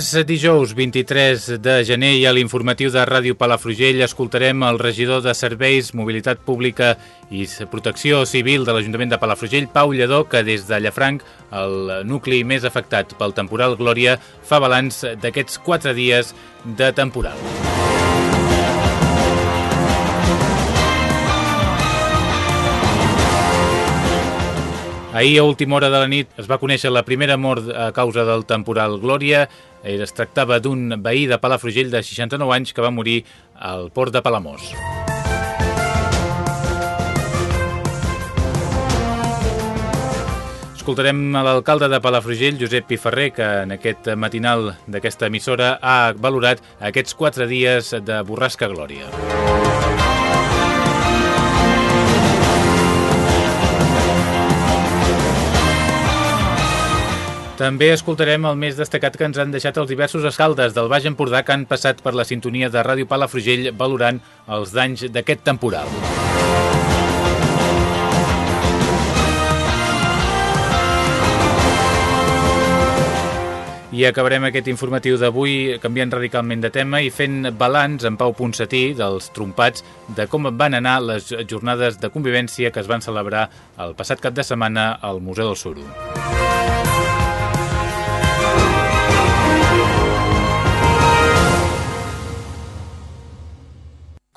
És dijous 23 de gener i a l'informatiu de Ràdio Palafrugell escoltarem el regidor de Serveis, Mobilitat Pública i Protecció Civil de l'Ajuntament de Palafrugell, Pau Lledó, que des de Llafranc, el nucli més afectat pel temporal Glòria, fa balanç d'aquests quatre dies de temporal. Ahir, a última hora de la nit, es va conèixer la primera mort a causa del temporal Glòria. Es tractava d'un veí de Palafrugell de 69 anys que va morir al port de Palamós. Escoltarem a l'alcalde de Palafrugell, Josep Piferrer, que en aquest matinal d'aquesta emissora ha valorat aquests quatre dies de borrasca Glòria. També escoltarem el més destacat que ens han deixat els diversos escaldes del Baix Empordà que han passat per la sintonia de Ràdio Palafrugell valorant els danys d'aquest temporal. I acabarem aquest informatiu d'avui canviant radicalment de tema i fent balanç en Pau Ponsatí dels trompats de com van anar les jornades de convivència que es van celebrar el passat cap de setmana al Museu del Suro.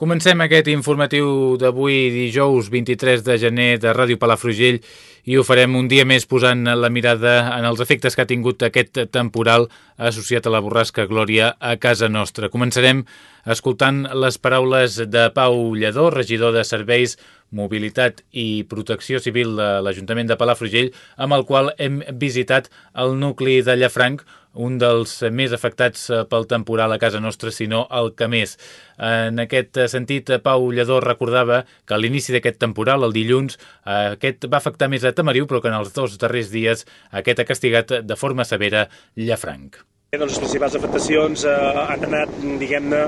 Comencem aquest informatiu d'avui dijous 23 de gener de Ràdio Palafrugell i ho farem un dia més posant la mirada en els efectes que ha tingut aquest temporal associat a la borrasca Glòria a casa nostra. Començarem escoltant les paraules de Pau Lledó, regidor de Serveis, Mobilitat i Protecció Civil de l'Ajuntament de Palafrugell, amb el qual hem visitat el nucli de Llafranc, un dels més afectats eh, pel temporal a casa nostra, sinó el que més. En aquest sentit, Pau Lledó recordava que a l'inici d'aquest temporal, el dilluns, eh, aquest va afectar més a Tamariu, però que en els dos darrers dies aquest ha castigat de forma severa Llafranc. Doncs les principals afectacions eh, han anat, diguem-ne,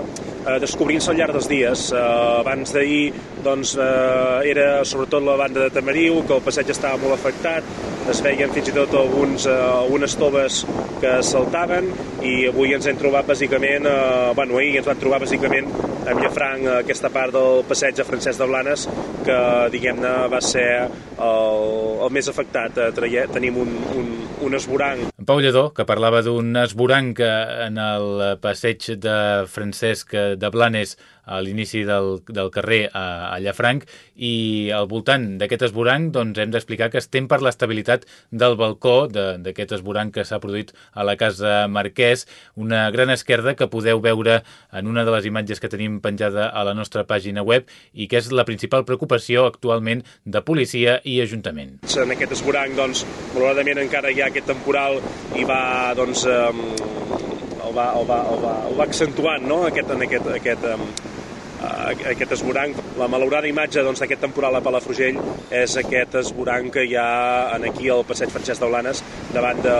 eh, descobrint-se al llarg dels dies. Eh, abans d'ahir doncs, eh, era sobretot la banda de Tamariu, que el passeig estava molt afectat, es veien fins i tot alguns, eh, algunes toves que saltaven i avui ens hem trobat bàsicament, eh, bueno, ahir ens vam trobar bàsicament amb Llafranc, aquesta part del passeig de Francesc de Blanes, que diguem-ne va ser el, el més afectat. Eh, tenim un, un, un esborang. Pau Lledó, que parlava d'un esborang en el passeig de Francesc de Blanes a l'inici del, del carrer a, a Llafranc i al voltant d'aquest esborang doncs, hem d'explicar que estem per l'estabilitat del balcó d'aquest esborang que s'ha produït a la Casa Marquès, una gran esquerda que podeu veure en una de les imatges que tenim penjada a la nostra pàgina web i que és la principal preocupació actualment de policia i ajuntament. En aquest esborang, doncs, malauradament encara hi ha aquest temporal i va, doncs, eh, el va, el va, el va, el va accentuant no? aquest, en aquest, aquest, aquest esborang. La malaurada imatge doncs, d'aquest doncs, temporal a Palafrugell és aquest esborang que hi ha en aquí al passeig Francesc de Blanes davant de,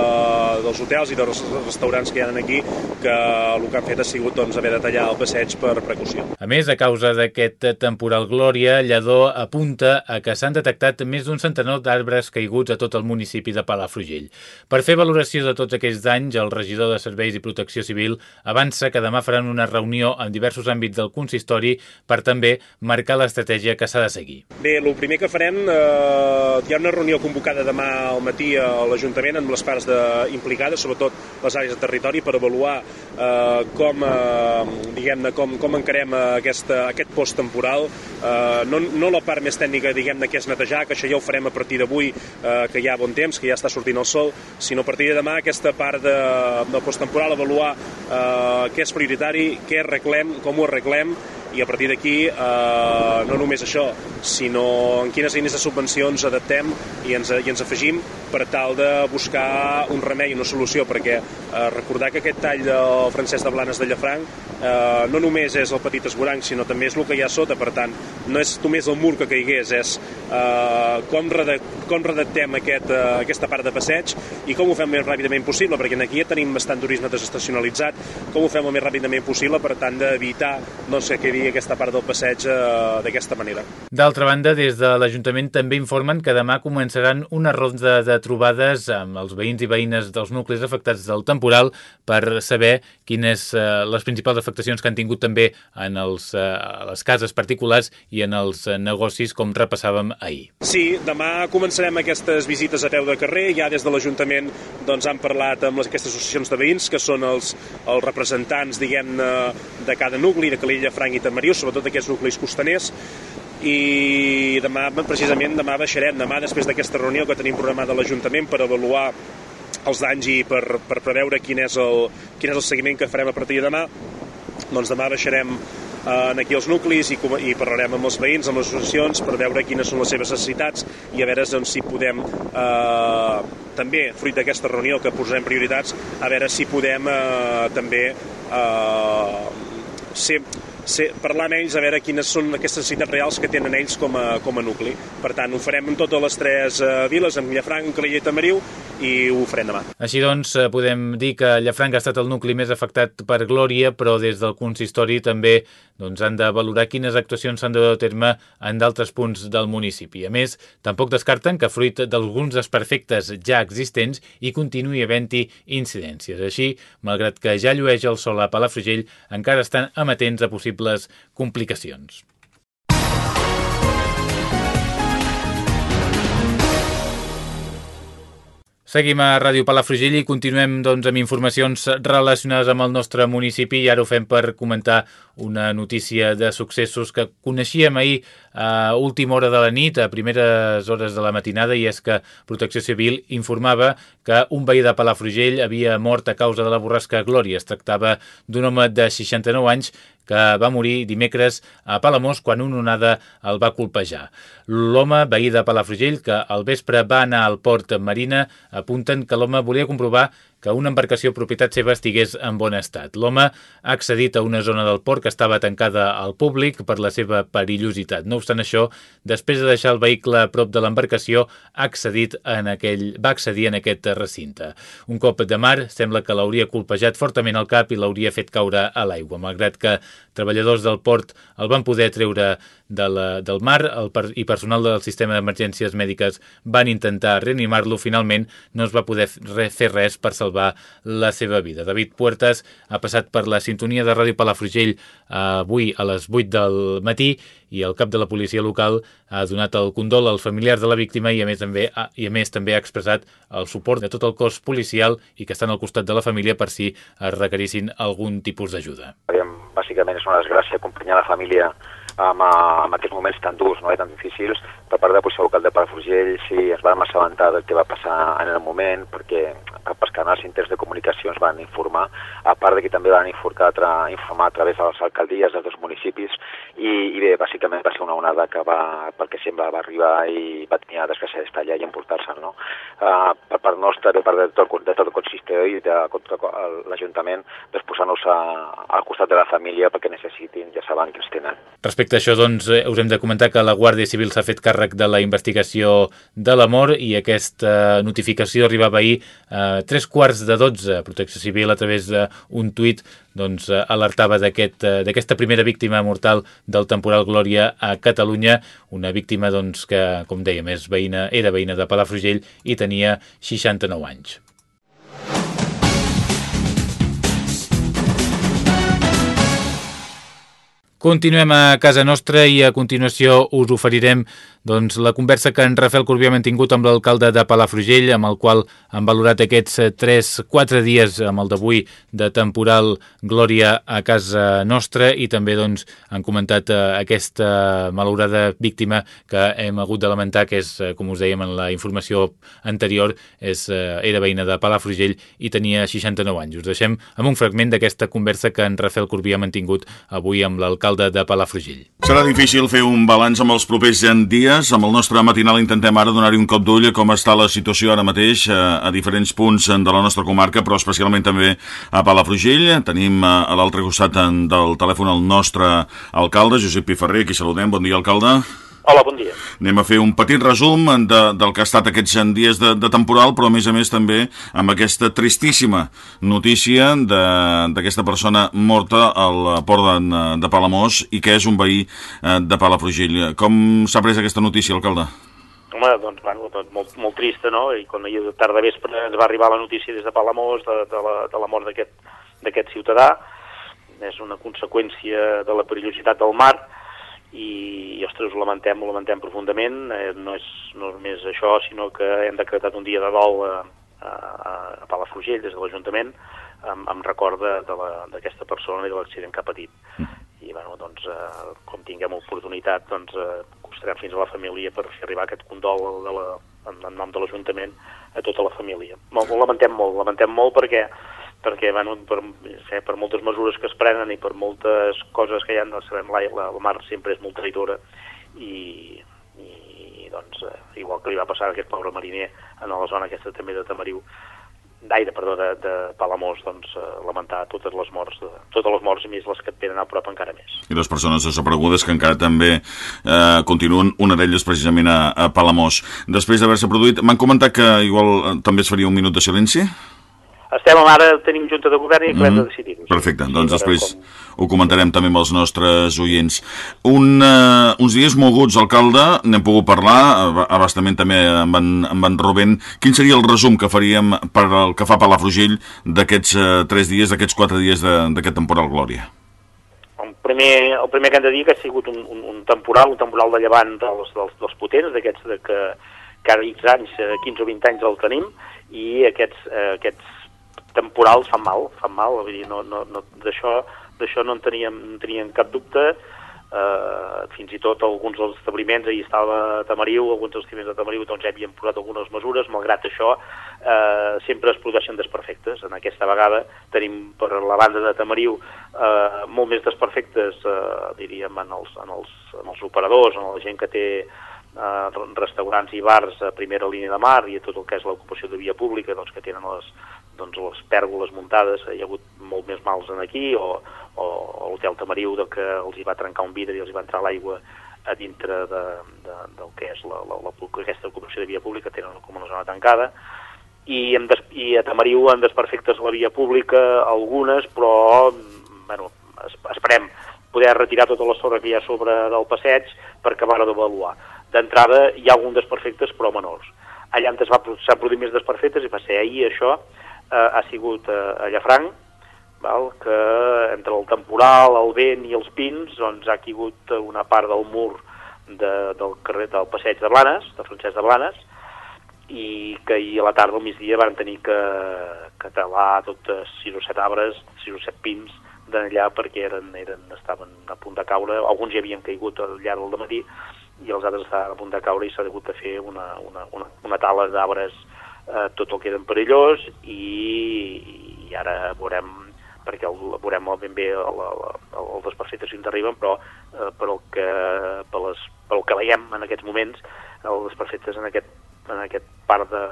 dels hotels i dels restaurants que hi ha aquí que el que han fet ha sigut doncs, haver de tallar el passeig per precaució. A més, a causa d'aquest temporal Glòria, Lledó apunta a que s'han detectat més d'un centenar d'arbres caiguts a tot el municipi de Palafrugell. Per fer valoració de tots aquests danys, el regidor de Serveis i Protecció Civil avança que demà faran una reunió en diversos àmbits del consistori per també marcar l'estratègia que s'ha de seguir. Bé, el primer que farem, eh, hi ha una reunió convocada demà al matí a l'Ajuntament amb les parts de, implicades, sobretot les àrees de territori, per avaluar eh, com, eh, diguem-ne, com, com encarem aquesta, aquest post temporal, eh, no, no la part més tècnica, diguem-ne, que és netejar, que això ja ho farem a partir d'avui, eh, que hi ha bon temps, que ja està sortint el sol, sinó a partir de demà aquesta part de, del posttemporal, avaluar eh, què és prioritari, què arreglem, com ho arreglem, i a partir d'aquí eh, no només això, sinó en quines línies de subvencions adaptem i ens, i ens afegim per tal de buscar un remei, una solució, perquè eh, recordar que aquest tall del Francesc de Blanes de Llafranc eh, no només és el petit esboranc, sinó també és el que hi ha sota, per tant, no és només el mur que caigués, és eh, com, redact, com redactem aquest, eh, aquesta part de passeig i com ho fem més ràpidament possible, perquè aquí ja tenim bastant turisme desestacionalitzat, com ho fem el més ràpidament possible per tant d'evitar doncs, que quedi aquesta part del passeig eh, d'aquesta manera. D'altra banda, des de l'Ajuntament també informen que demà començaran una ronda de trobades amb els veïns i veïnes dels nuclis afectats del temporal per saber quines eh, les principals afectacions que han tingut també en els, eh, les cases particulars i en els eh, negocis, com repassàvem ahir. Sí, demà començarem aquestes visites a peu de carrer. Ja des de l'Ajuntament doncs, han parlat amb les, aquestes associacions de veïns, que són els, els representants, diguem-ne, de cada nucli, de Calella, Franc i Tamariu, sobretot aquests nuclis costaners, i demà, precisament demà baixarem, demà després d'aquesta reunió que tenim programada a l'Ajuntament per avaluar els danys i per, per preveure quin és, el, quin és el seguiment que farem a partir de demà, doncs demà baixarem eh, aquí els nuclis i, i parlarem amb els veïns, amb les associacions, per veure quines són les seves necessitats i a veure doncs, si podem, eh, també, fruit d'aquesta reunió que posarem prioritats, a veure si podem eh, també eh, ser ser, parlar amb ells a veure quines són aquestes necessitats reals que tenen ells com a, com a nucli. Per tant, ho farem en totes les tres uh, viles, en Llafranc, Calella i Tamariu, i ho farem demà. Així doncs, eh, podem dir que Llafranc ha estat el nucli més afectat per Glòria, però des del consistori també doncs, han de valorar quines actuacions s'han de dur a terme en d'altres punts del municipi. A més, tampoc descarten que fruit d'alguns desperfectes ja existents hi continuï havent-hi incidències. Així, malgrat que ja llueix el sol a Palafrugell, encara estan amatents a possibles possibles complicacions. Seguim a Ràdio Palafrugell i continuem doncs, amb informacions relacionades amb el nostre municipi i ara ho fem per comentar una notícia de successos que coneixíem ahir a última hora de la nit, a primeres hores de la matinada, i és que Protecció Civil informava que un veí de Palafrugell havia mort a causa de la borrasca Glòria. Es tractava d'un home de 69 anys que va morir dimecres a Palamós quan una onada el va colpejar. L'home, veí de Palafrugell, que al vespre va anar al port Marina, apunten que l'home volia comprovar que una embarcació propietat seva estigués en bon estat. L'home ha accedit a una zona del port que estava tancada al públic per la seva perillositat. No obstant això, després de deixar el vehicle a prop de l'embarcació, ha accedit en aquell, va accedir en aquest recinte. Un cop de mar sembla que l'hauria colpejat fortament al cap i l'hauria fet caure a l'aigua, malgrat que treballadors del port el van poder treure de la, del mar el i personal del sistema d'emergències mèdiques van intentar reanimar-lo. Finalment no es va poder fer res per salvar salvar la seva vida. David Puertas ha passat per la sintonia de Ràdio Palafrugell avui a les 8 del matí i el cap de la policia local ha donat el condol als familiars de la víctima i a més també ha, i a més també ha expressat el suport de tot el cos policial i que estan al costat de la família per si es requerissin algun tipus d'ajuda. Bàsicament és una desgràcia acompanyar la família amb, amb aquests moments tan durs no, i tan difícils per part de la policia local de Palafrugell sí, ens vam assabentar del que va passar en el moment perquè pels canals interns de comunicació ens van informar, a part de que també van informar, a, informar a través de les alcaldies dels dos municipis i, i bé, bàsicament va ser una onada que va, pel que sembla, va arribar i va tenir la desgràcia d'estar allà i emportar-se'n, no? Uh, per part nostra, per part de tot, de tot el consistori i de l'Ajuntament, doncs posar-nos al costat de la família perquè necessitin, ja saben que els tenen. Respecte a això, doncs, eh, us hem de comentar que la Guàrdia Civil s'ha fet càrrec de la investigació de la mort i aquesta notificació arribava ahir a tres quarts de dotze. Protecció Civil, a través d'un tuit, doncs, alertava d'aquesta aquest, primera víctima mortal del temporal Glòria a Catalunya, una víctima doncs, que, com dèiem, és veïna, era veïna de Palafrugell i tenia 69 anys. Continuem a casa nostra i a continuació us oferirem doncs, la conversa que en Rafael Corbí ha mantingut amb l'alcalde de Palafrugell, amb el qual han valorat aquests 3-4 dies amb el d'avui de temporal Glòria a casa nostra i també doncs, han comentat eh, aquesta malaurada víctima que hem hagut de lamentar, que és, eh, com us dèiem en la informació anterior, és, eh, era veïna de Palafrugell i tenia 69 anys. Us deixem amb un fragment d'aquesta conversa que en Rafael Corbí ha mantingut avui amb l'alcalde alcalde de Palafrugell. Serà difícil fer un balanç amb els propers dies. Amb el nostre matinal intentem ara donar-hi un cop d'ull a com està la situació ara mateix a, eh, a diferents punts de la nostra comarca, però especialment també a Palafrugell. Tenim eh, a l'altre costat del telèfon el nostre alcalde, Josep Piferrer, aquí saludem. Bon dia, alcalde. Hola, bon dia. Anem a fer un petit resum de, del que ha estat aquests dies de, de temporal, però a més a més també amb aquesta tristíssima notícia d'aquesta persona morta al port de, de Palamós i que és un veí eh, de Palafrugell. Com s'ha pres aquesta notícia, alcalde? Home, doncs, bueno, tot molt, molt trista, no? I quan ahir de tarda vespre ens va arribar la notícia des de Palamós de, de, la, de la mort d'aquest ciutadà. És una conseqüència de la perillositat del mar, i, i ostres, ho lamentem, ho lamentem profundament, eh, no, és, no és més això, sinó que hem decretat un dia de dol a, a, a Palafrugell, des de l'Ajuntament, amb, amb record d'aquesta persona i de l'accident que ha patit. I, bueno, doncs, eh, com tinguem oportunitat, doncs, eh, costarem fins a la família per fer arribar aquest condol de la, en, en nom de l'Ajuntament a tota la família. Ho lamentem molt, lamentem molt perquè perquè bueno, per, sé, per moltes mesures que es prenen i per moltes coses que hi ha, no sabem, la, la, la mar sempre és molt traïdora i, i doncs, eh, igual que li va passar a aquest pobre mariner en la zona aquesta també de Tamariu, d'aire, perdó, de, de Palamós, doncs, eh, lamentar totes les morts, de, totes les morts i més les que et venen a prop encara més. I les persones desaparegudes que encara també eh, continuen, una d'elles precisament a, a Palamós. Després d'haver-se produït, m'han comentat que igual eh, també es faria un minut de silenci? Estem ara, tenim Junta de Govern i acabem mm -hmm. de decidir-ho. Perfecte, doncs després com... ho comentarem també amb els nostres oients. Un, uh, uns dies moguts, alcalde, n'hem pogut parlar, abastament també amb en, amb en Rubén. Quin seria el resum que faríem per el que fa Palafrugell d'aquests uh, tres dies, d'aquests quatre dies d'aquest temporal Glòria? El primer, el primer que hem de dir que ha sigut un, un, un temporal, un temporal de llevant dels, dels, dels potents, d'aquests de que cada X anys, 15 o 20 anys el tenim, i aquests, eh, aquests temporals fan mal, fan mal, vull dir, no, no, no, d'això d'això no en teníem, no teníem cap dubte, eh, fins i tot alguns dels establiments, ahir estava Tamariu, alguns dels establiments de Tamariu doncs ja havien posat algunes mesures, malgrat això eh, sempre es produeixen desperfectes. En aquesta vegada tenim per la banda de Tamariu eh, molt més desperfectes, eh, diríem, en els, en, els, en els operadors, en la gent que té eh, restaurants i bars a primera línia de mar i a tot el que és l'ocupació de via pública, doncs, que tenen les, doncs, les pèrgoles muntades, hi ha hagut molt més mals en aquí, o, o, o l'hotel Tamariu de que els hi va trencar un vidre i els hi va entrar l'aigua a dintre de, de, del que és la, la, la, aquesta ocupació de via pública, tenen com una zona tancada, i, des, i a Tamariu han desperfectes la via pública, algunes, però bueno, esperem poder retirar tota la sorra que hi ha sobre del passeig per acabar d'avaluar. D'entrada hi ha alguns desperfectes, però menors. Allà on s'han produït més desperfectes, i va ser ahir això, eh, ha sigut a, a Llafranc, val? que entre el temporal, el vent i els pins doncs, ha caigut una part del mur de, del carrer del passeig de Blanes, de Francesc de Blanes, i que ahir a la tarda, al migdia, van tenir que, que talar totes 6 o 7 arbres, 6 o 7 pins d'allà perquè eren, eren, estaven a punt de caure, alguns ja havien caigut al llarg del matí i els altres estaven a punt de caure i s'ha hagut de fer una, una, una, una tala d'arbres eh, tot el que eren perillós i, i ara veurem perquè el, veurem ben bé el, el, el, el desperfectes si ens arriben, però eh, per, el que, per les, pel que veiem en aquests moments, els desperfectes en aquest, en aquest part de,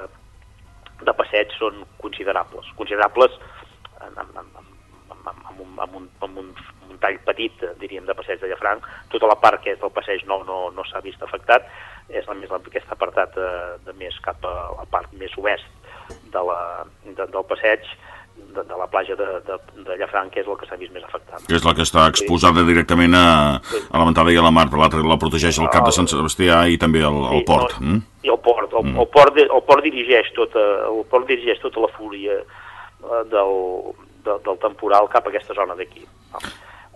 de passeig són considerables. Considerables en, en, en, amb, amb, un, amb, un, amb un, un tall petit, diríem, de passeig de Llafranc. Tota la part que és del passeig nou no, no s'ha vist afectat, és la més aquest apartat de, de més cap a la part més oest de la, de, del passeig, de, de la platja de, de, de Llafranc, que és el que s'ha vist més afectat. Que és la que està exposada sí. directament a, a la ventada i a la mar, per l'altre la protegeix el cap de Sant Sebastià i també el, el port. No, mm? I el port, el, mm. el, port, el port dirigeix tota, el port dirigeix tota la fúria eh, del, de, del temporal cap a aquesta zona d'aquí.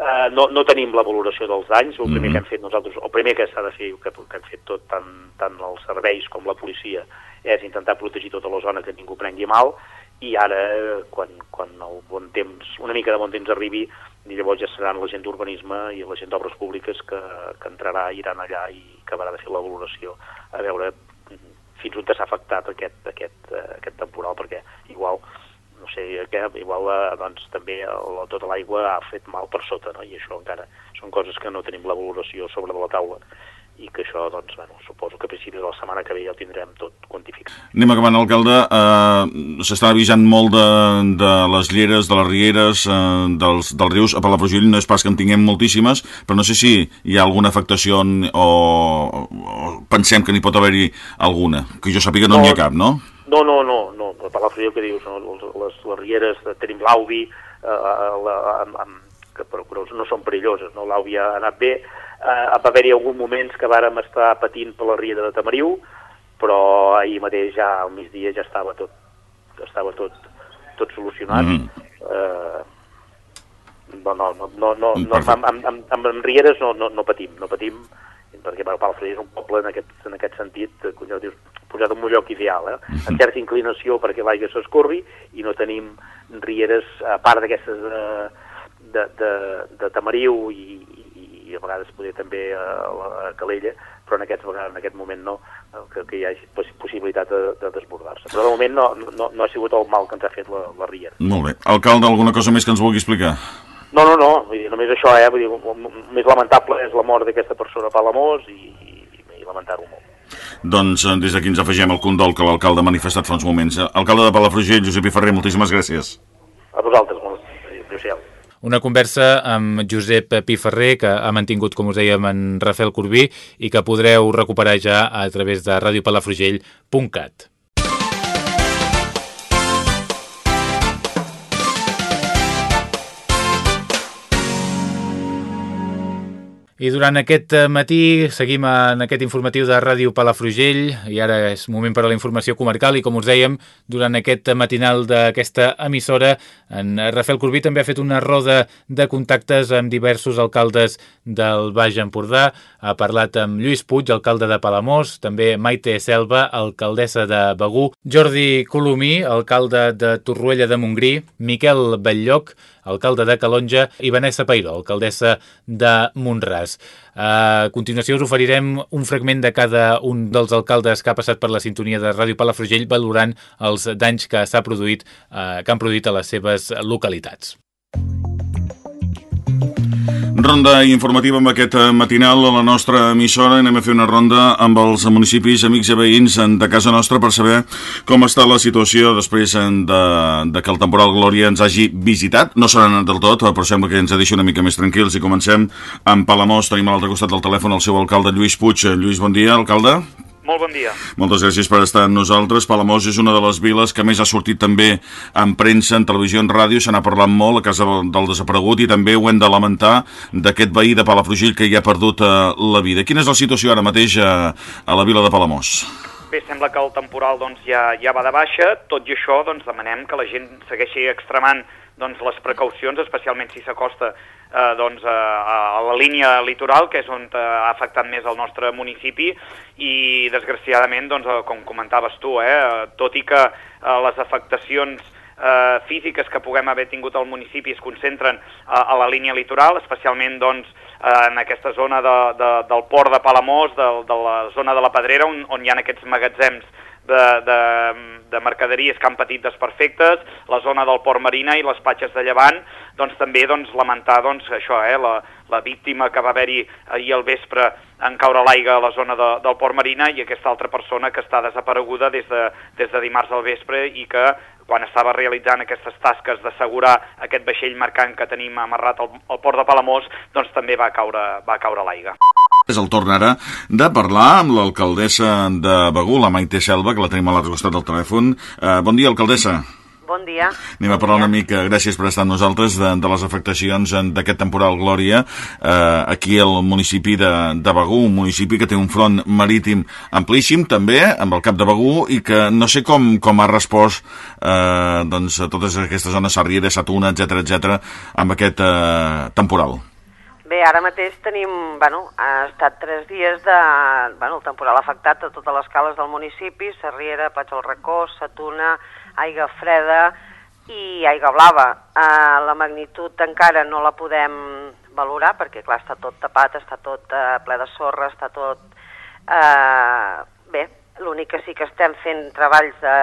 Eh, no, no tenim la valoració dels danys, el primer Mhm. que hem fet nosaltres, el primer que s'ha de fer, que, que hem fet tot, tant, tant els serveis com la policia, és intentar protegir tota la zona que ningú prengui mal, i ara, eh, quan, quan el bon temps, una mica de bon temps arribi, llavors ja seran la gent d'urbanisme i la gent d'obres públiques que, que entrarà, iran allà i acabarà de fer la valoració a veure mm, fins on s'ha afectat aquest, aquest, eh, aquest temporal, perquè igual no sé, que igual eh, doncs, també el, tota l'aigua ha fet mal per sota, no? i això encara són coses que no tenim la valoració sobre de la taula i que això, doncs, bueno, suposo que a principi de la setmana que ve ja ho tindrem tot quantificat. Anem acabant, alcalde. Uh, S'està avisant molt de, de les lleres, de les rieres, uh, dels, dels rius. A Palafrugell no és pas que en tinguem moltíssimes, però no sé si hi ha alguna afectació en, o, o pensem que n'hi pot haver-hi alguna. Que jo sàpiga no n'hi ha cap, no? No, no, no, per Palafrugell que dius, no? les, les, les rieres, eh, tenim l'Auvi, eh, la, amb, amb, que però, no són perilloses, no? l'Auvi ha anat bé, eh, va haver-hi algun moments que vàrem estar patint per la riera de Tamariu, però ahir mateix ja al migdia ja estava tot, estava tot, tot solucionat. Mhm. eh, no, no, no, no, no, no amb, amb, amb, amb rieres no, no, no patim, no patim, perquè bueno, Palafrugell és un poble en aquest, en aquest sentit, eh, ja dius, posat en un lloc ideal, eh? Amb certa inclinació perquè l'aigua s'escorri i no tenim rieres, a part d'aquestes de, de, de, de Tamariu i, i, i a vegades poder també a, la- a Calella, però en, vegades- en aquest moment no, eh, que, que hi hagi possi- possibilitat de, de desbordar-se. Però de moment no, no, no ha sigut el mal que ens ha fet la, la riera. Molt bé. Alcalde, alguna cosa més que ens vulgui explicar? No, no, no, vull dir, només això, eh? Vull dir, el més lamentable és la mort d'aquesta persona a Palamós i, i, i lamentar-ho molt. Doncs eh, des d'aquí ens afegem el condol que l'alcalde ha manifestat fa uns moments. Eh, Alcalde de Palafrugell, Josep I. Ferrer, moltíssimes gràcies. A vosaltres, molt. Adéu-siau. Una conversa amb Josep Piferrer, que ha mantingut, com us dèiem, en Rafael Corbí i que podreu recuperar ja a través de radiopalafrugell.cat. I durant aquest eh, matí seguim en aquest informatiu de Ràdio Palafrugell i ara és moment per a la informació comarcal i com us dèiem, durant aquest matinal d'aquesta emissora, en Rafael Corbí també ha fet una roda de contactes amb diversos alcaldes del Baix Empordà, ha parlat amb Lluís Puig, alcalde de Palamós, també Maite Selva, alcaldessa de Begú, Jordi Colomí, alcalde de Torroella de Montgrí, Miquel Belllloc, alcalde de Calonja, i Vanessa Peiró, alcaldessa de Montràs. A continuació us oferirem un fragment de cada un dels alcaldes que ha passat per la sintonia de Ràdio Palafrugell valorant els danys que s'ha produït, eh, que han produït a les seves localitats. Ronda informativa amb aquest eh, matinal a la nostra emissora. Anem a fer una ronda amb els municipis, amics i veïns eh, de casa nostra per saber com està la situació després eh, de, de que el temporal Glòria ens hagi visitat. No serà anat del tot, però sembla que ens ha deixat una mica més tranquils i comencem amb Palamós. Tenim a l'altre costat del telèfon el seu alcalde, Lluís Puig. Lluís, bon dia, alcalde. Molt bon dia. Moltes gràcies per estar amb nosaltres. Palamós és una de les viles que més ha sortit també en premsa, en televisió, en ràdio. Se n'ha parlat molt a casa del, desaparegut i també ho hem de lamentar d'aquest veí de Palafrugell que hi ha perdut eh, la vida. Quina és la situació ara mateix a, a la vila de Palamós? Bé, sembla que el temporal doncs, ja, ja va de baixa, tot i això doncs, demanem que la gent segueixi extremant doncs, les precaucions, especialment si s'acosta eh, doncs, a, a la línia litoral, que és on eh, ha afectat més el nostre municipi, i desgraciadament, doncs, eh, com comentaves tu, eh, tot i que eh, les afectacions eh, físiques que puguem haver tingut al municipi es concentren a, a la línia litoral, especialment doncs, eh, en aquesta zona de, de, del port de Palamós, de, de la zona de la Pedrera, on, on hi ha aquests magatzems de, de, de mercaderies que han patit desperfectes, la zona del port Marina i les platges de Llevant, doncs també doncs, lamentar doncs, això, eh, la, la víctima que va haver-hi ahir al vespre en caure l'aigua a la zona de, del port Marina i aquesta altra persona que està desapareguda des de, des de dimarts al vespre i que quan estava realitzant aquestes tasques d'assegurar aquest vaixell mercant que tenim amarrat al, al port de Palamós, doncs també va caure, va caure l'aigua. És el torn ara de parlar amb l'alcaldessa de Begú, la Maite Selva, que la tenim a l'altre costat del telèfon. Uh, bon dia, alcaldessa. Bon dia. Anem a parlar una mica, gràcies per estar amb nosaltres, de, de les afectacions d'aquest temporal Glòria eh, aquí al municipi de, de Begú, un municipi que té un front marítim amplíssim també, amb el cap de Begú, i que no sé com, com ha respost eh, doncs, a totes aquestes zones, Sarriera, Satuna, etc etc amb aquest eh, temporal. Bé, ara mateix tenim, bueno, ha estat tres dies de, bueno, el temporal afectat a totes les cales del municipi, Sarriera, Platja del Racó, Satuna, Aiga Freda i Aiga Blava. Eh, la magnitud encara no la podem valorar perquè, clar, està tot tapat, està tot eh, ple de sorra, està tot... Eh, bé, l'únic que sí que estem fent treballs de...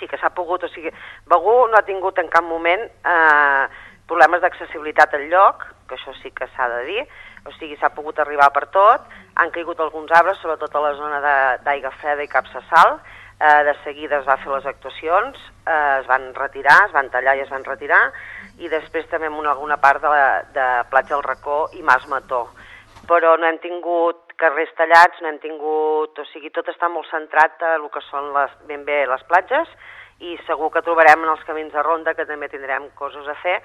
Sí que s'ha pogut, o sigui, Begú no ha tingut en cap moment eh, problemes d'accessibilitat al lloc, que això sí que s'ha de dir, o sigui, s'ha pogut arribar per tot, han caigut alguns arbres, sobretot a la zona d'Aiga Freda i Capsa Sal, eh, de seguida es va fer les actuacions, eh, es van retirar, es van tallar i es van retirar, i després també en una, alguna part de, la, de Platja del Racó i Mas Mató. Però no hem tingut carrers tallats, no hem tingut... O sigui, tot està molt centrat a el que són les, ben bé les platges. I segur que trobarem en els camins de ronda que també tindrem coses a fer,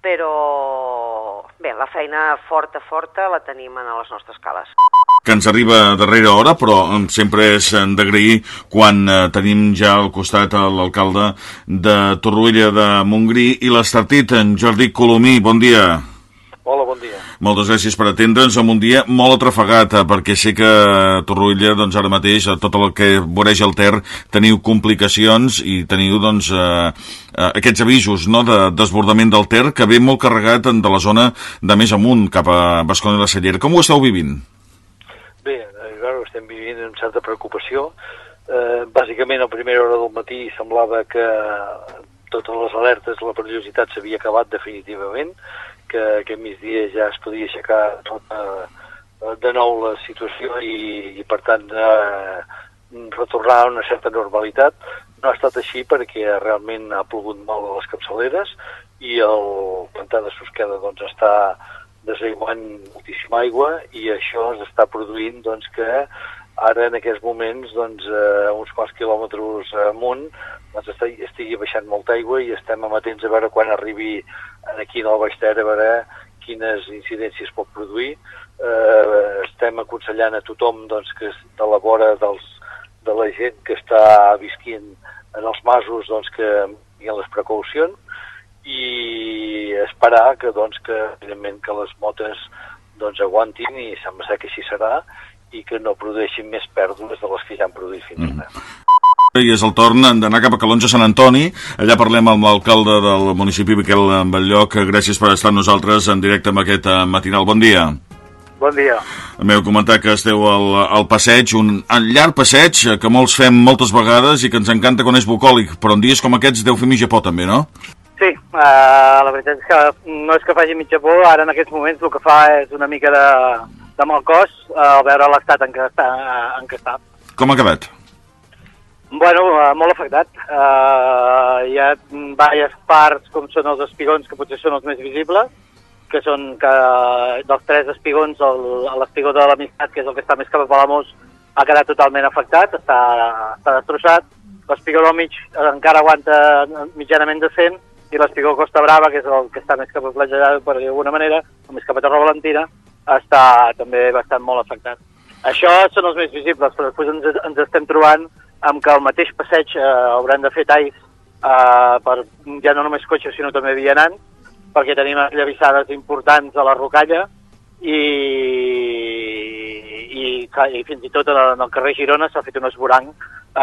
però bé, la feina forta, forta la tenim en les nostres cales que ens arriba a darrera hora, però sempre és d'agrair quan eh, tenim ja al costat l'alcalde de Torroella de Montgrí i l'Estartit, en Jordi Colomí. Bon dia. Hola, bon dia. Moltes gràcies per atendre'ns en un dia molt atrafegat, eh, perquè sé que a Torroella, doncs ara mateix, a tot el que voreja el Ter, teniu complicacions i teniu, doncs, eh, eh, aquests avisos, no?, de desbordament del Ter, que ve molt carregat de la zona de més amunt, cap a Bascona i la Cellera. Com ho esteu vivint? Bé, eh, ho estem vivint amb certa preocupació. Eh, bàsicament, a primera hora del matí semblava que totes les alertes, la perillositat s'havia acabat definitivament, que aquest migdia ja es podia aixecar tota, de nou la situació i, i per tant, eh, retornar a una certa normalitat. No ha estat així perquè realment ha plogut molt a les capçaleres i el pantà de Susqueda doncs, està desaiguant moltíssima aigua i això es està produint doncs, que ara en aquests moments doncs, a uns quants quilòmetres amunt doncs, estigui baixant molta aigua i estem amatents a veure quan arribi aquí el Baix Ter a veure quines incidències pot produir. Eh, estem aconsellant a tothom doncs, que de la vora dels, de la gent que està visquint en els masos doncs, que hi ha les precaucions i esperar que, doncs, que, evidentment, que les motes doncs, aguantin i sembla que així serà i que no produeixin més pèrdues de les que ja han produït fins mm. ara. I és el torn d'anar cap a Calonja Sant Antoni. Allà parlem amb l'alcalde del municipi, Miquel Batllloc. Gràcies per estar amb nosaltres en directe amb aquest eh, matinal. Bon dia. Bon dia. M'heu comentat que esteu al, al passeig, un llarg passeig que molts fem moltes vegades i que ens encanta quan és bucòlic, però en dies com aquests deu fer mitja por també, no? Sí, uh, la veritat és que no és que faci mitja por, ara en aquests moments el que fa és una mica de, de mal cos uh, al veure l'estat en, què està, en què està. Com ha acabat? Bueno, uh, molt afectat. Uh, hi ha diverses parts, com són els espigons, que potser són els més visibles, que són que dels tres espigons, l'espigó de l'amistat, que és el que està més cap a Palamós, ha quedat totalment afectat, està, està destrossat. L'espigó del mig encara aguanta mitjanament decent, i l'espigó Costa Brava, que és el que està més cap a Platja per dir d'alguna manera, o més cap a Terra Valentina, està també bastant molt afectat. Això són els més visibles, però després ens, ens estem trobant amb que el mateix passeig eh, hauran de fer talls eh, per ja no només cotxes, sinó també vianants, perquè tenim llavissades importants a la rocalla i, i, i fins i tot en el carrer Girona s'ha fet un esborang eh,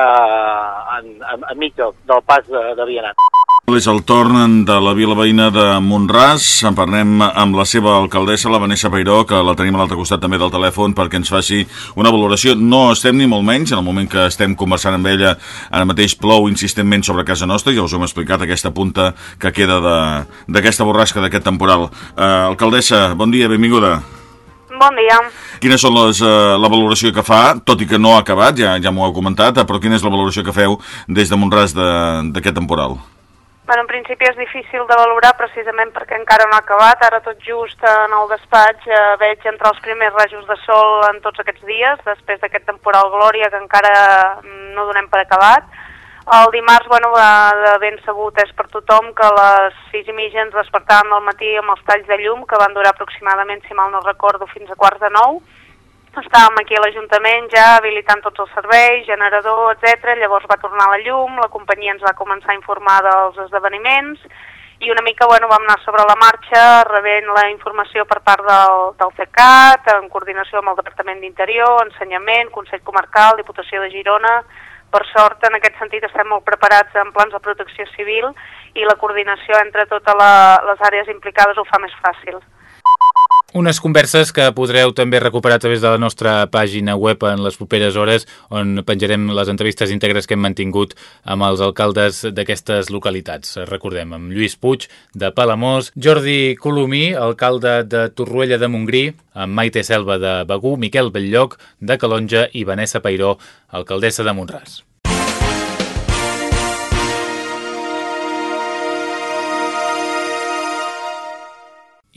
en, en, enmig del, del pas de, de vianants. És el torn de la vila veïna de Montràs. En parlem amb la seva alcaldessa, la Vanessa Peiró, que la tenim a l'altre costat també del telèfon perquè ens faci una valoració. No estem ni molt menys, en el moment que estem conversant amb ella, ara mateix plou insistentment sobre casa nostra, ja us ho hem explicat, aquesta punta que queda d'aquesta borrasca, d'aquest temporal. Uh, alcaldessa, bon dia, benvinguda. Bon dia. Quines són les, uh, la valoració que fa, tot i que no ha acabat, ja, ja m'ho heu comentat, però quina és la valoració que feu des de Montràs d'aquest de, temporal? Bueno, en principi és difícil de valorar precisament perquè encara no ha acabat. Ara tot just en el despatx eh, veig entrar els primers rajos de sol en tots aquests dies, després d'aquest temporal Glòria que encara mm, no donem per acabat. El dimarts, bueno, de ben sabut és per tothom que a les 6 i mitja ens despertàvem al matí amb els talls de llum que van durar aproximadament, si mal no recordo, fins a quarts de nou estàvem aquí a l'Ajuntament ja habilitant tots els serveis, generador, etc. Llavors va tornar la llum, la companyia ens va començar a informar dels esdeveniments i una mica bueno, vam anar sobre la marxa rebent la informació per part del, del CECAT, en coordinació amb el Departament d'Interior, Ensenyament, Consell Comarcal, Diputació de Girona, per sort, en aquest sentit, estem molt preparats en plans de protecció civil i la coordinació entre totes les àrees implicades ho fa més fàcil. Unes converses que podreu també recuperar a través de la nostra pàgina web en les properes hores, on penjarem les entrevistes íntegres que hem mantingut amb els alcaldes d'aquestes localitats. Recordem, amb Lluís Puig, de Palamós, Jordi Colomí, alcalde de Torroella de Montgrí, amb Maite Selva de Begú, Miquel Belllloc, de Calonja i Vanessa Pairó, alcaldessa de Montràs.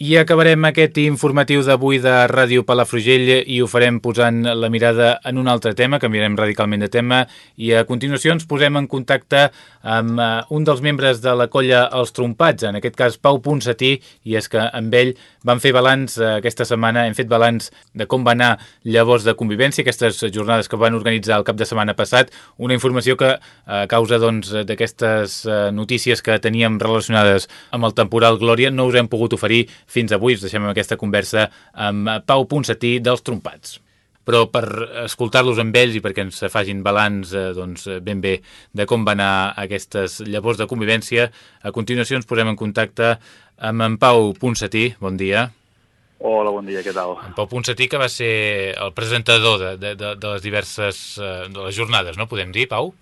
I acabarem aquest informatiu d'avui de Ràdio Palafrugell i ho farem posant la mirada en un altre tema, canviarem radicalment de tema i a continuació ens posem en contacte amb eh, un dels membres de la colla Els Trompats, en aquest cas Pau Ponsatí, i és que amb ell vam fer balanç eh, aquesta setmana, hem fet balanç de com va anar llavors de convivència, aquestes jornades que van organitzar el cap de setmana passat, una informació que a causa doncs, d'aquestes doncs, notícies que teníem relacionades amb el temporal Glòria no us hem pogut oferir fins avui us deixem amb aquesta conversa amb Pau Ponsatí dels Trompats però per escoltar-los amb ells i perquè ens facin balanç eh, doncs, ben bé de com van anar aquestes llavors de convivència, a continuació ens posem en contacte amb en Pau Ponsatí. Bon dia. Hola, bon dia, què tal? En Pau Ponsatí, que va ser el presentador de, de, de, de les diverses eh, de les jornades, no podem dir, Pau?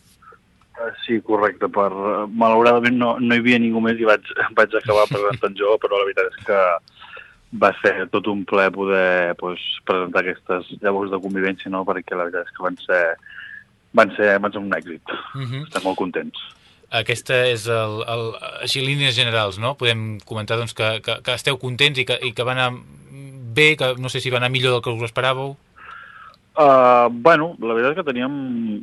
Sí, correcte. Per, malauradament no, no hi havia ningú més i vaig, vaig acabar presentant jo, però la veritat és que va ser tot un ple poder pues, presentar aquestes llavors de convivència, no? perquè la veritat és que van ser, van ser, van ser un èxit. Uh mhm. -huh. Estem molt contents. Aquesta és el, el, així línies generals, no? Podem comentar doncs, que, que, que esteu contents i que, i que va anar bé, que no sé si va anar millor del que us esperàveu. Uh, bueno, la veritat és que teníem,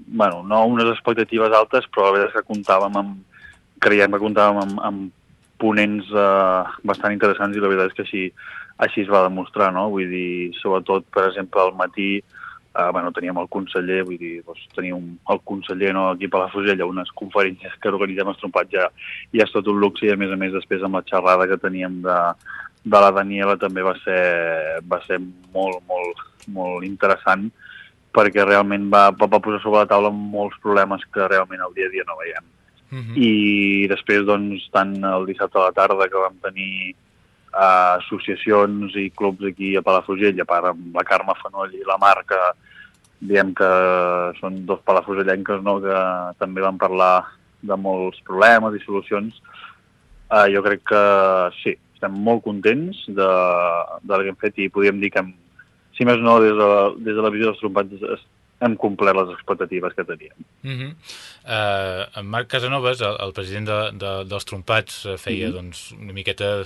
bueno, no unes expectatives altes, però la veritat és que comptàvem amb, creiem que comptàvem amb, amb ponents uh, bastant interessants i la veritat és que així, així es va demostrar, no? Vull dir, sobretot, per exemple, al matí, uh, bueno, teníem el conseller, vull dir, doncs, teníem el conseller no, aquí a la Fusella, unes conferències que organitzem els ja, ja és tot un luxe i a més a més després amb la xerrada que teníem de, de la Daniela també va ser, va ser molt, molt, molt interessant perquè realment va, va, va posar sobre la taula molts problemes que realment el dia a dia no veiem. Uh mhm. -huh. I després, doncs, tant el dissabte a la tarda que vam tenir uh, associacions i clubs aquí a Palafrugell, a part amb la Carme Fanoll i la Mar, que diem que són dos palafugellenques no? que també van parlar de molts problemes i solucions, uh, jo crec que sí, estem molt contents de, del que hem fet i podríem dir que hem, si més no, des de, des de la visió dels trompats hem complert les expectatives que teníem. Uh -huh. uh, en Marc Casanovas, el, el president de, de, dels trompats, eh, feia uh -huh. doncs, una miqueta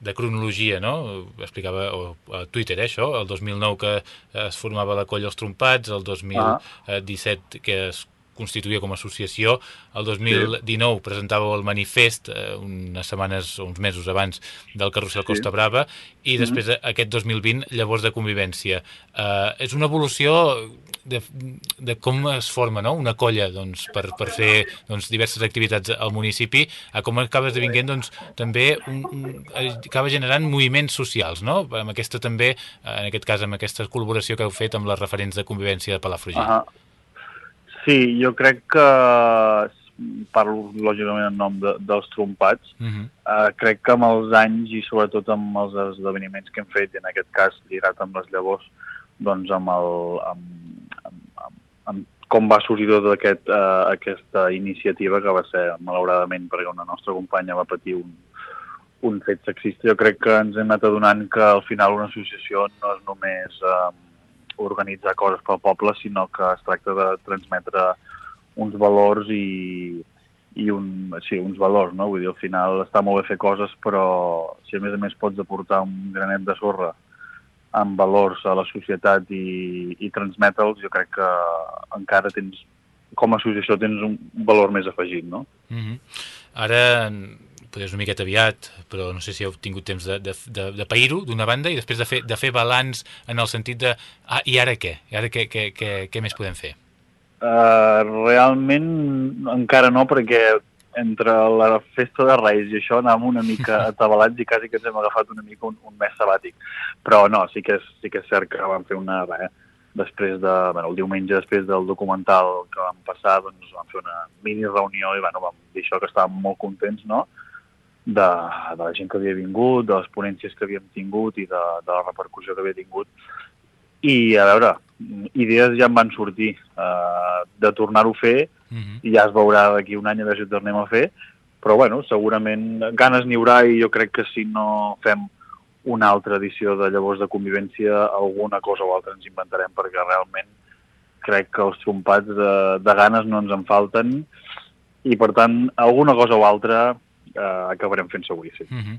de cronologia, no? Explicava o, a Twitter, eh, això, el 2009 que es formava la colla Els Trompats, el 2017 que es constituïa com a associació. El 2019 sí. presentàveu el manifest eh, unes setmanes o uns mesos abans del Carrusel Costa sí. Brava i mhm. després mm -hmm. aquest 2020 llavors de convivència. Eh, és una evolució de, de com es forma no? una colla doncs, per, per fer doncs, diverses activitats al municipi, a com acaba esdevinguent doncs, també un, un, acaba generant moviments socials, no? amb aquesta també, en aquest cas amb aquesta col·laboració que heu fet amb les referents de convivència de Palafrugell. Uh -huh. Sí, jo crec que parlo lògicament en nom de, dels trompats, uh -huh. uh, crec que amb els anys i sobretot amb els esdeveniments que hem fet, i en aquest cas lligat amb les llavors, doncs amb, el, amb, amb, amb, amb com va sorgir tota aquest, uh, aquesta iniciativa que va ser, malauradament, perquè una nostra companya va patir un, un fet sexista, jo crec que ens hem anat adonant que al final una associació no és només... Uh, organitzar coses pel poble, sinó que es tracta de transmetre uns valors i, i un, sí, uns valors, no? Vull dir, al final està molt bé fer coses, però si a més a més pots aportar un granet de sorra amb valors a la societat i, i transmetre'ls, jo crec que encara tens, com a associació, tens un valor més afegit, no? Mm -hmm. Ara potser és una miqueta aviat, però no sé si heu tingut temps de, de, de, de pair-ho, d'una banda, i després de fer, de fer balanç en el sentit de, ah, i ara què? I ara què, què, què, què més podem fer? Uh, realment encara no, perquè entre la festa de Reis i això anàvem una mica atabalats i quasi que ens hem agafat una mica un, un mes sabàtic. Però no, sí que és, sí que és cert que vam fer una... Res, després de, bueno, el diumenge després del documental que vam passar, doncs vam fer una mini reunió i bueno, vam dir això que estàvem molt contents, no?, de, de la gent que havia vingut, de les ponències que havíem tingut i de, de la repercussió que havia tingut. I, a veure, idees ja en van sortir eh, de tornar-ho a fer uh -huh. i ja es veurà d'aquí un any a veure si ho tornem a fer, però bueno, segurament ganes n'hi haurà i jo crec que si no fem una altra edició de Llavors de Convivència, alguna cosa o altra ens inventarem perquè realment crec que els trompats de, de ganes no ens en falten i per tant alguna cosa o altra eh, acabarem fent avui, sí. Uh -huh.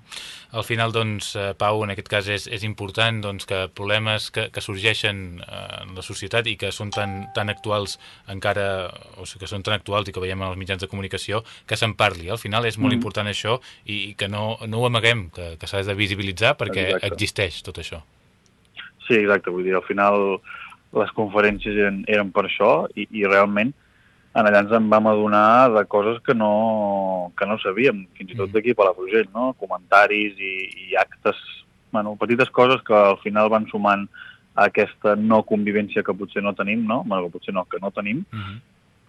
Al final, doncs, eh, Pau, en aquest cas és, és important doncs, que problemes que, que sorgeixen eh, en la societat i que són tan, tan actuals encara, o sigui, que són tan actuals i que veiem en els mitjans de comunicació, que se'n parli. Al final és molt uh -huh. important això i, i que no, no ho amaguem, que, que s'ha de visibilitzar perquè exacte. existeix tot això. Sí, exacte. Vull dir, al final les conferències eren, eren per això i, i realment en allà ens en vam adonar de coses que no, que no sabíem, fins i tot mm. d'aquí a Palafrugell, no? comentaris i, i actes, bueno, petites coses que al final van sumant a aquesta no convivència que potser no tenim, no? Bueno, que potser no, que no tenim, mm -hmm.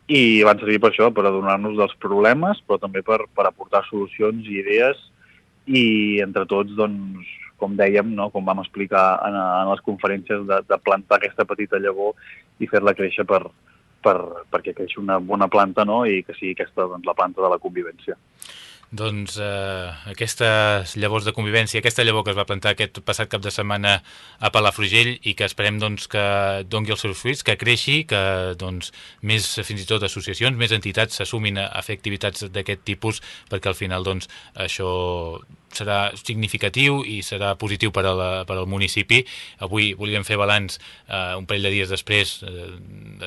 i van servir per això, per adonar-nos dels problemes, però també per, per aportar solucions i idees, i entre tots, doncs, com dèiem, no? com vam explicar en, en les conferències, de, de plantar aquesta petita llavor i fer-la créixer per, per, perquè creixi una bona planta no? i que sigui aquesta doncs, la planta de la convivència. Doncs eh, aquestes llavors de convivència, aquesta llavor que es va plantar aquest passat cap de setmana a Palafrugell i que esperem doncs, que dongui els seus fruits, que creixi, que doncs, més fins i tot associacions, més entitats s'assumin a fer activitats d'aquest tipus perquè al final doncs, això serà significatiu i serà positiu per, a la, per al municipi. Avui volíem fer balanç eh, un parell de dies després eh,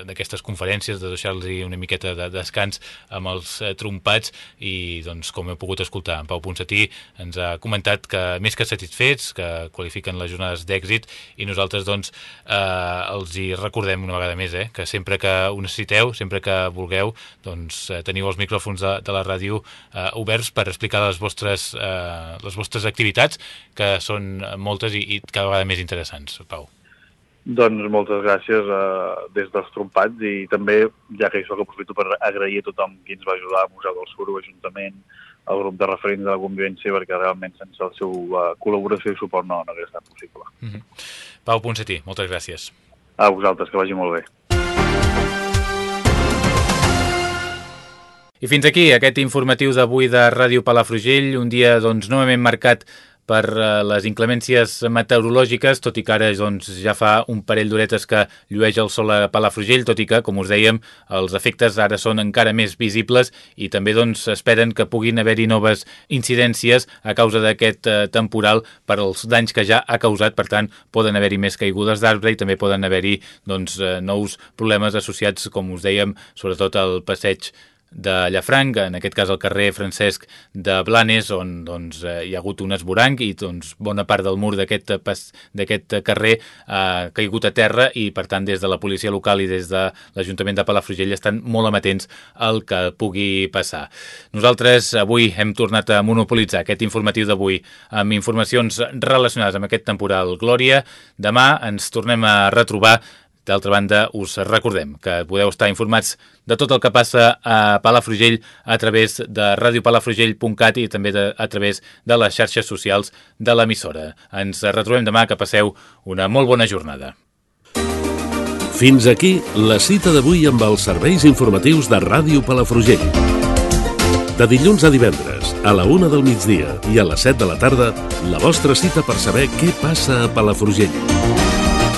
d'aquestes conferències, de deixar-los una miqueta de descans amb els eh, trompats i, doncs, com heu pogut escoltar, en Pau Ponsatí ens ha comentat que més que satisfets, que qualifiquen les jornades d'èxit i nosaltres, doncs, eh, els hi recordem una vegada més, eh, que sempre que ho necessiteu, sempre que vulgueu, doncs, eh, teniu els micròfons de, de la ràdio eh, oberts per explicar les vostres eh, les vostres activitats, que són moltes i, i cada vegada més interessants, Pau. Doncs moltes gràcies uh, des dels trompats i també, ja que això que aprofito per agrair a tothom qui ens va ajudar, al Museu del Suro, Ajuntament, el grup de referents de la convivència, perquè realment sense el seu uh, col·laboració i suport no, no hauria estat possible. Mm -hmm. Pau Ponsatí, moltes gràcies. A vosaltres, que vagi molt bé. I fins aquí aquest informatiu d'avui de Ràdio Palafrugell, un dia doncs, novament marcat per uh, les inclemències meteorològiques, tot i que ara doncs, ja fa un parell d'horetes que llueix el sol a Palafrugell, tot i que, com us dèiem, els efectes ara són encara més visibles i també doncs, esperen que puguin haver-hi noves incidències a causa d'aquest uh, temporal per als danys que ja ha causat, per tant, poden haver-hi més caigudes d'arbre i també poden haver-hi doncs, uh, nous problemes associats, com us dèiem, sobretot al passeig de Llafranc, en aquest cas el carrer Francesc de Blanes, on doncs, eh, hi ha hagut un esboranc i doncs, bona part del mur d'aquest carrer ha caigut a terra i, per tant, des de la policia local i des de l'Ajuntament de Palafrugell estan molt amatents al que pugui passar. Nosaltres avui hem tornat a monopolitzar aquest informatiu d'avui amb informacions relacionades amb aquest temporal Glòria. Demà ens tornem a retrobar D'altra banda, us recordem que podeu estar informats de tot el que passa a Palafrugell a través de radiopalafrugell.cat i també de, a través de les xarxes socials de l'emissora. Ens retrobem demà, que passeu una molt bona jornada. Fins aquí la cita d'avui amb els serveis informatius de Ràdio Palafrugell. De dilluns a divendres, a la una del migdia i a les 7 de la tarda, la vostra cita per saber què passa a Palafrugell.